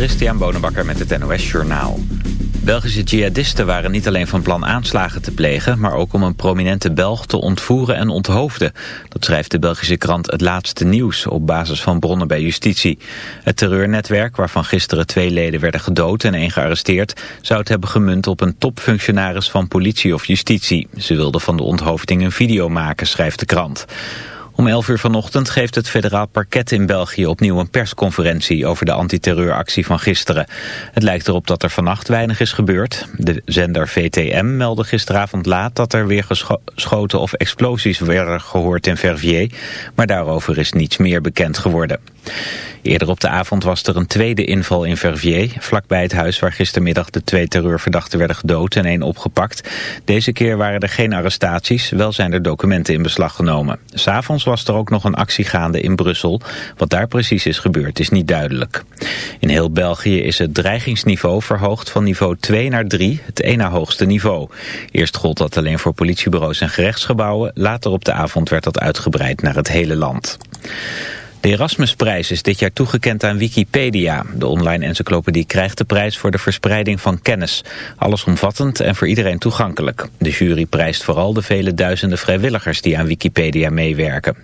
Christian Bonenbakker met het NOS Journaal. Belgische jihadisten waren niet alleen van plan aanslagen te plegen... maar ook om een prominente Belg te ontvoeren en onthoofden. Dat schrijft de Belgische krant Het Laatste Nieuws... op basis van bronnen bij justitie. Het terreurnetwerk, waarvan gisteren twee leden werden gedood... en één gearresteerd, zou het hebben gemunt op een topfunctionaris van politie of justitie. Ze wilden van de onthoofding een video maken, schrijft de krant. Om 11 uur vanochtend geeft het federaal parket in België opnieuw een persconferentie over de antiterreuractie van gisteren. Het lijkt erop dat er vannacht weinig is gebeurd. De zender VTM meldde gisteravond laat dat er weer geschoten of explosies werden gehoord in Verviers, maar daarover is niets meer bekend geworden. Eerder op de avond was er een tweede inval in Verviers, vlakbij het huis waar gistermiddag de twee terreurverdachten werden gedood en één opgepakt. Deze keer waren er geen arrestaties, wel zijn er documenten in beslag genomen. S'avonds was er ook nog een actie gaande in Brussel. Wat daar precies is gebeurd is niet duidelijk. In heel België is het dreigingsniveau verhoogd van niveau 2 naar 3, het ene hoogste niveau. Eerst gold dat alleen voor politiebureaus en gerechtsgebouwen, later op de avond werd dat uitgebreid naar het hele land. De Erasmusprijs is dit jaar toegekend aan Wikipedia. De online encyclopedie krijgt de prijs voor de verspreiding van kennis. Allesomvattend en voor iedereen toegankelijk. De jury prijst vooral de vele duizenden vrijwilligers die aan Wikipedia meewerken.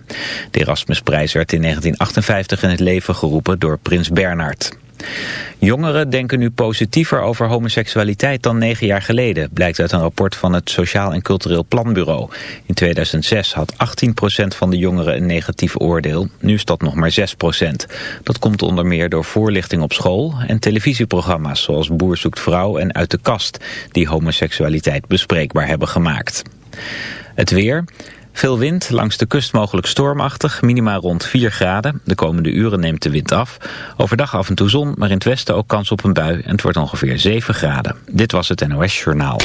De Erasmusprijs werd in 1958 in het leven geroepen door prins Bernhard. Jongeren denken nu positiever over homoseksualiteit dan negen jaar geleden, blijkt uit een rapport van het Sociaal en Cultureel Planbureau. In 2006 had 18% van de jongeren een negatief oordeel, nu is dat nog maar 6%. Dat komt onder meer door voorlichting op school en televisieprogramma's zoals Boer zoekt vrouw en Uit de kast, die homoseksualiteit bespreekbaar hebben gemaakt. Het weer... Veel wind, langs de kust mogelijk stormachtig, minima rond 4 graden. De komende uren neemt de wind af. Overdag af en toe zon, maar in het westen ook kans op een bui. En het wordt ongeveer 7 graden. Dit was het NOS Journaal.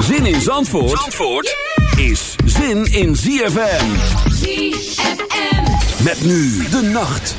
Zin in Zandvoort, Zandvoort is zin in ZFM. ZFM. Met nu de nacht.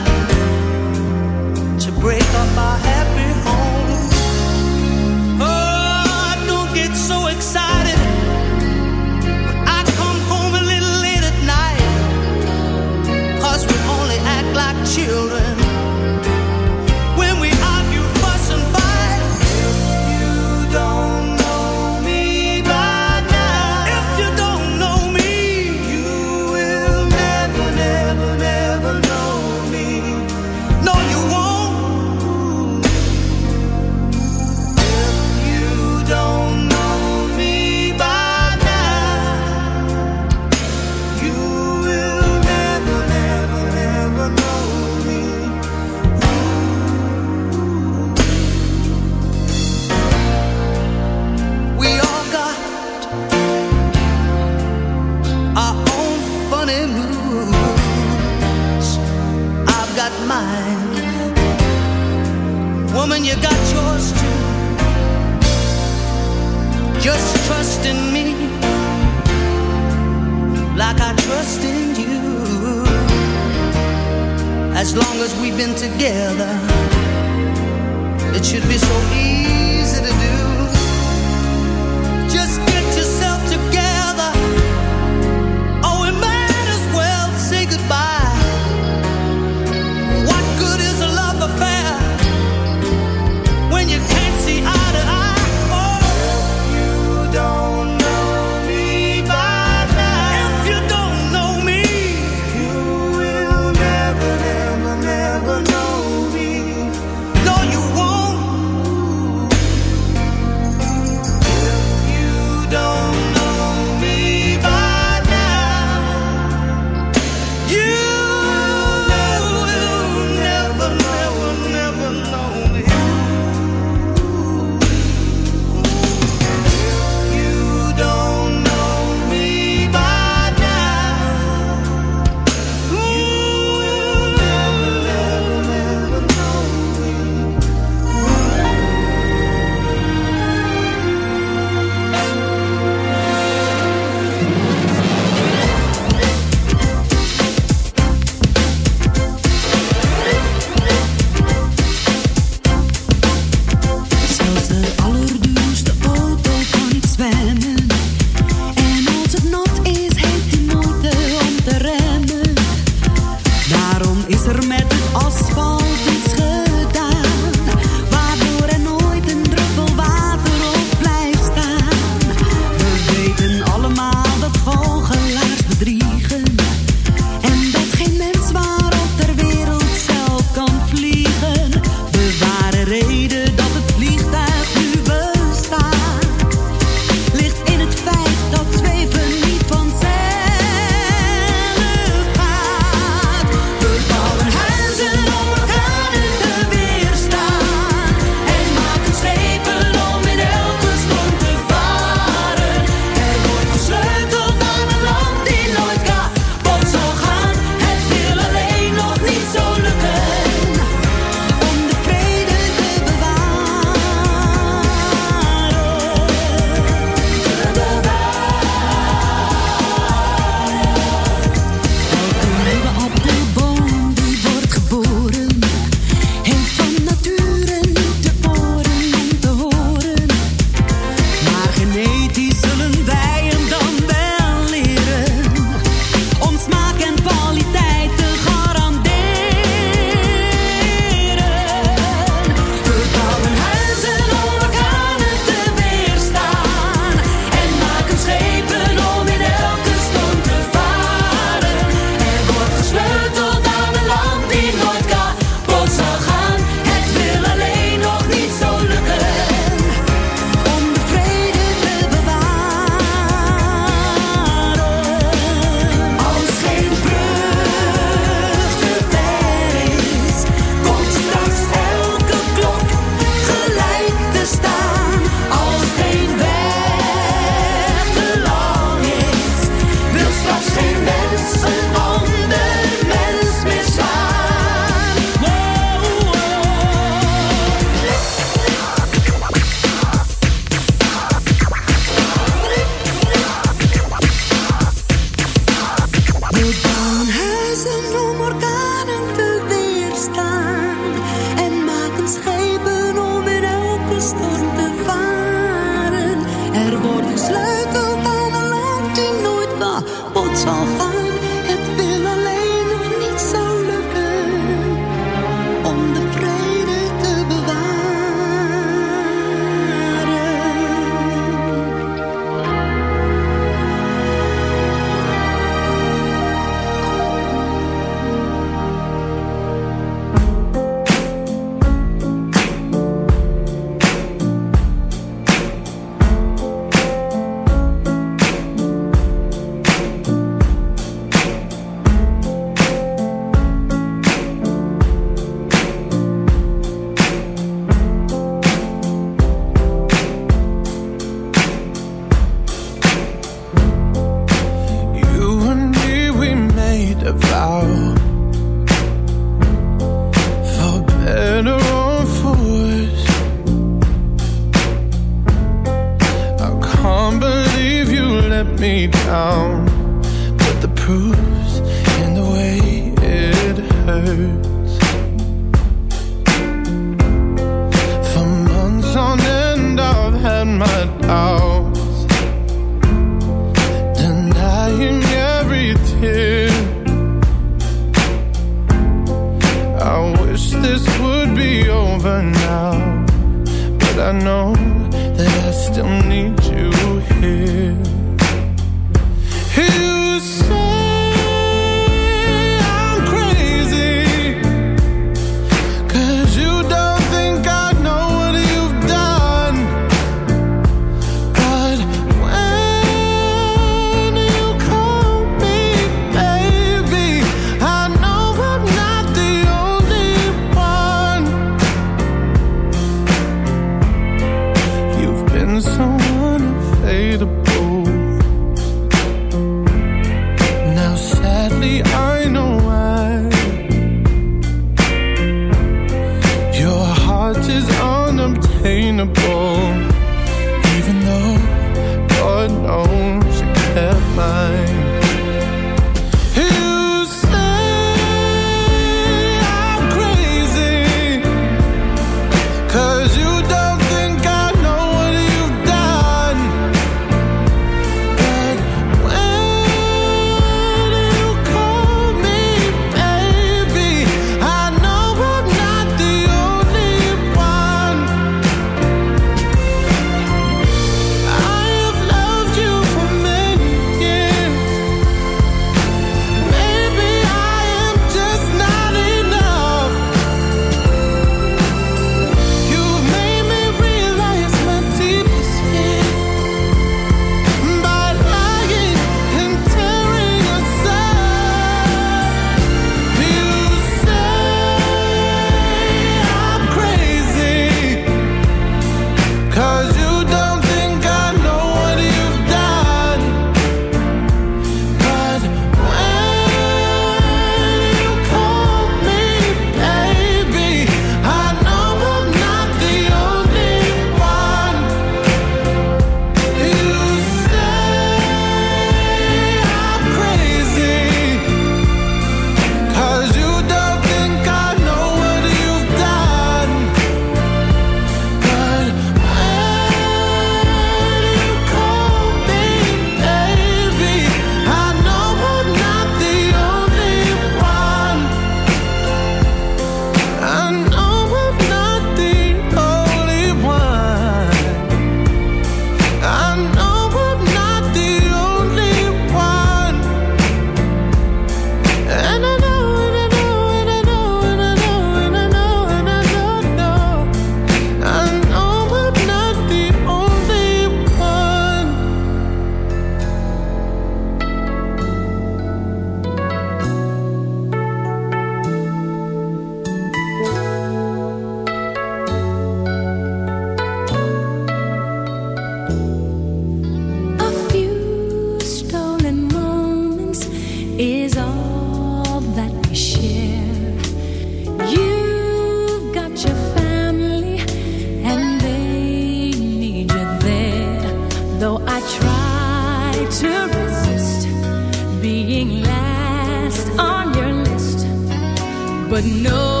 but no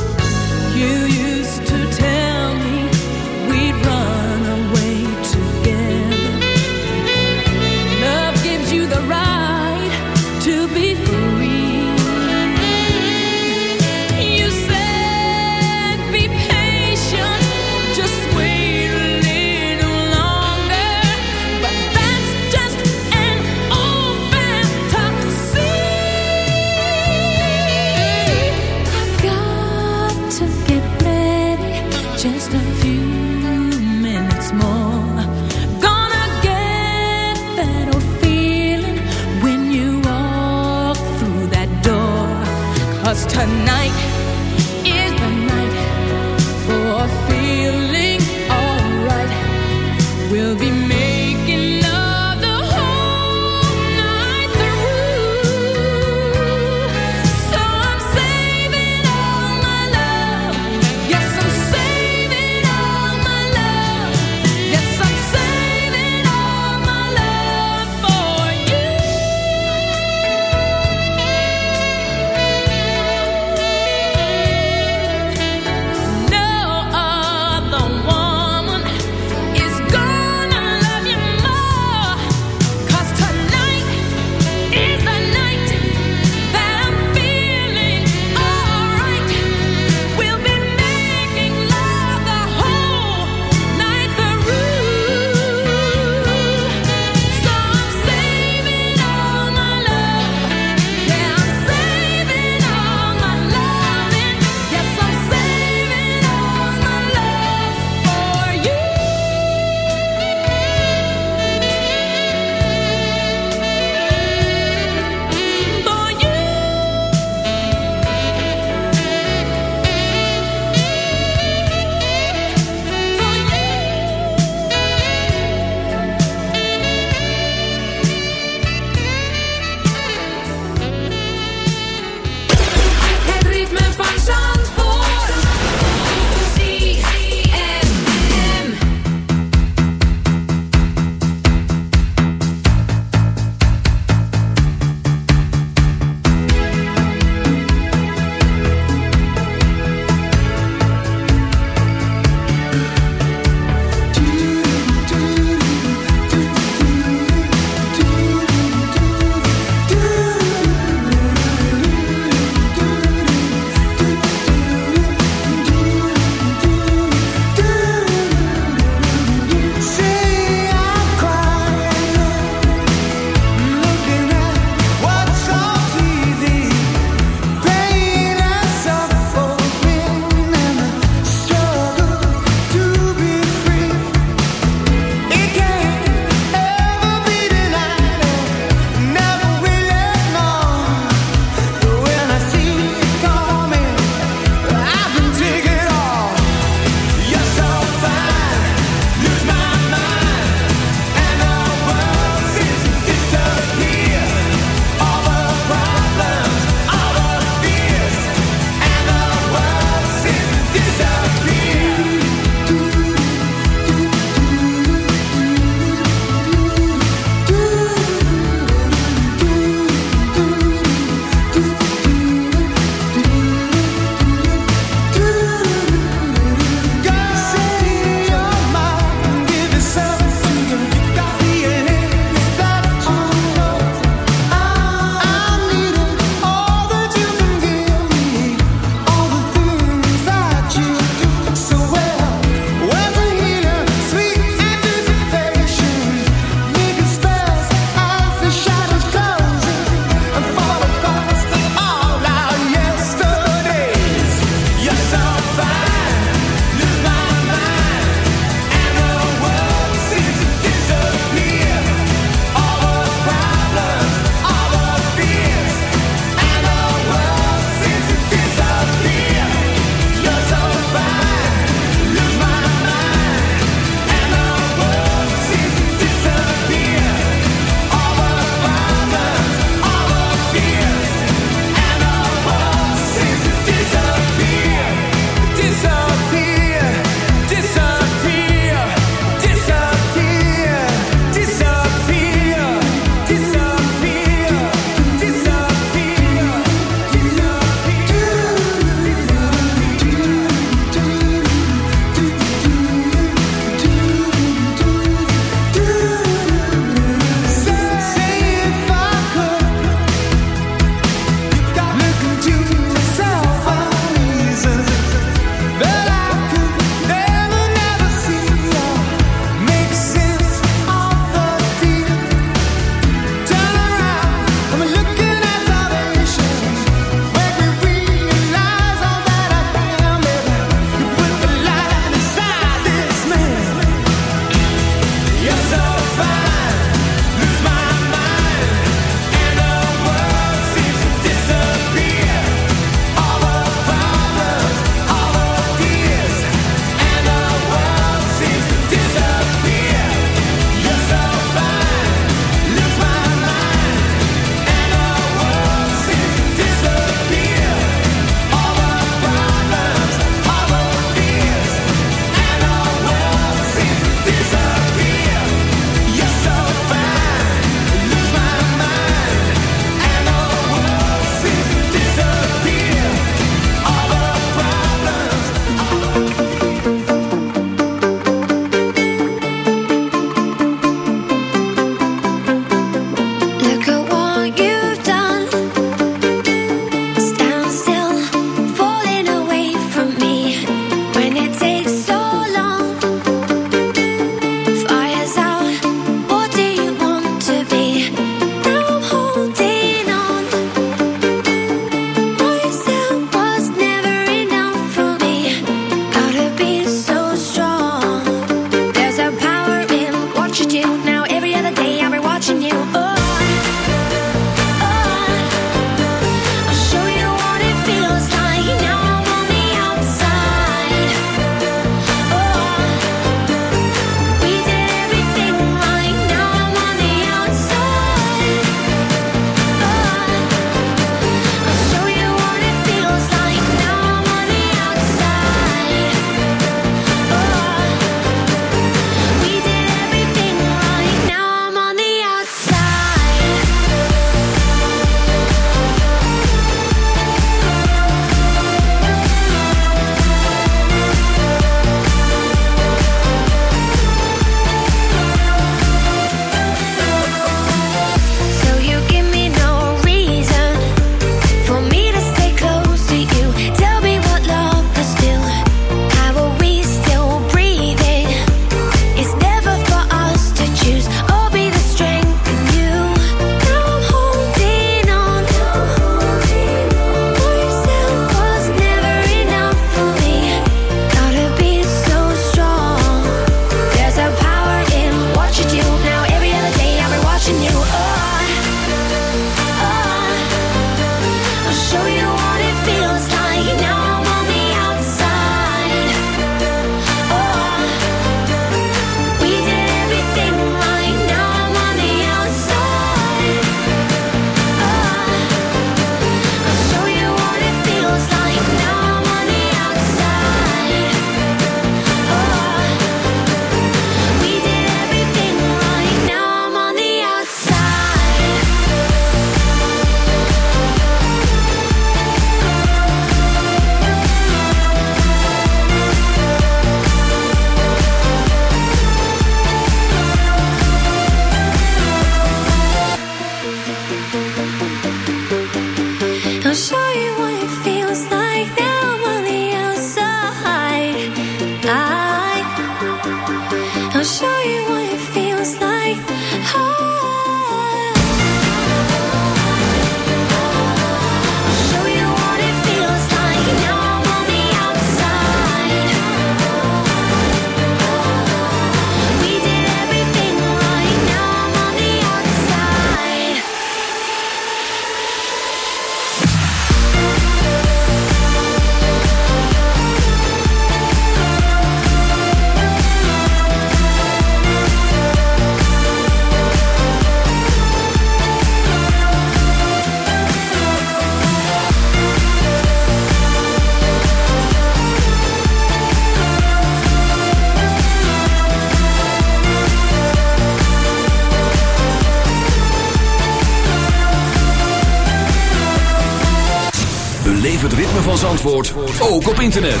internet.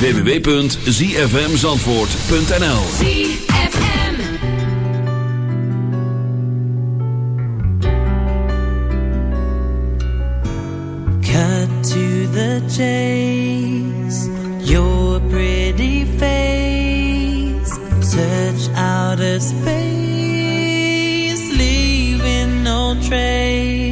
www.zfmzandvoort.nl ZFM Cut to the chase. Your pretty face. Search out space. Leaving no trace.